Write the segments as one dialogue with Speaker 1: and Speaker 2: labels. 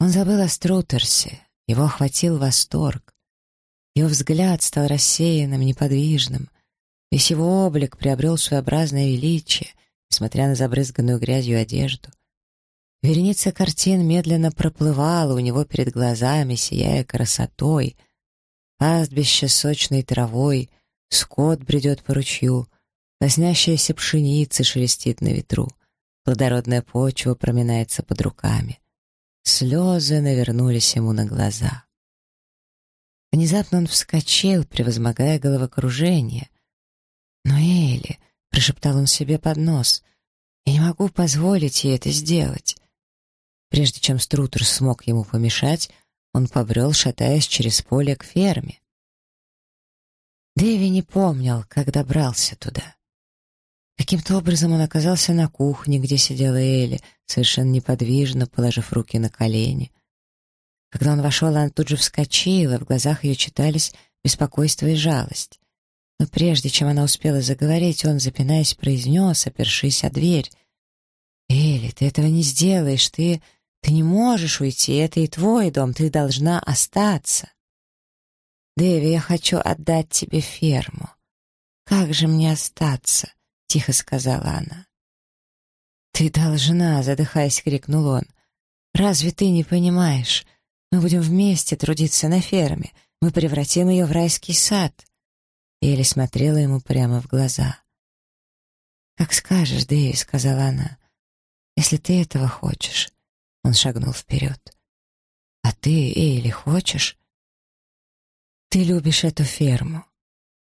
Speaker 1: Он забыл о Струтерсе, его охватил восторг. Его взгляд стал рассеянным, неподвижным. Весь его облик приобрел своеобразное величие, несмотря на забрызганную грязью одежду. Вереница картин медленно проплывала у него перед глазами, сияя красотой. Пастбище сочной травой, скот бредет по ручью, лоснящаяся пшеница шелестит на ветру, плодородная почва проминается под руками. Слезы навернулись ему на глаза. Внезапно он вскочил, превозмогая головокружение. «Но, Эли», — прошептал он себе под нос, — «я не могу позволить ей это сделать». Прежде чем Струтер смог ему помешать, он побрел, шатаясь через поле к ферме. Дэви не помнил, как добрался туда. Каким-то образом он оказался на кухне, где сидела Элли, совершенно неподвижно, положив руки на колени. Когда он вошел, она тут же вскочила, в глазах ее читались беспокойство и жалость. Но прежде чем она успела заговорить, он, запинаясь, произнес, опершись о дверь. «Элли, ты этого не сделаешь, ты... ты не можешь уйти, это и твой дом, ты должна остаться». «Дэви, я хочу отдать тебе ферму. Как же мне остаться?» — тихо сказала она. «Ты должна!» — задыхаясь, крикнул он. «Разве ты не понимаешь? Мы будем вместе трудиться на ферме. Мы превратим ее в райский сад». Элли смотрела ему прямо в глаза. «Как скажешь, Дэви», — сказала она. «Если ты этого хочешь». Он шагнул вперед. «А ты, Элли, хочешь?» «Ты любишь эту ферму.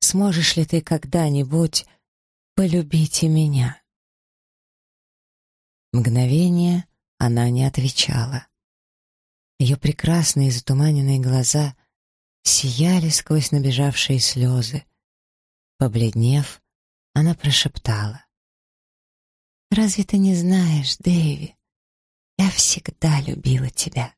Speaker 1: Сможешь ли ты когда-нибудь полюбить и меня?» Мгновение она не отвечала. Ее прекрасные затуманенные глаза сияли сквозь набежавшие слезы. Побледнев, она прошептала. «Разве ты не знаешь, Дэви? Я всегда любила тебя».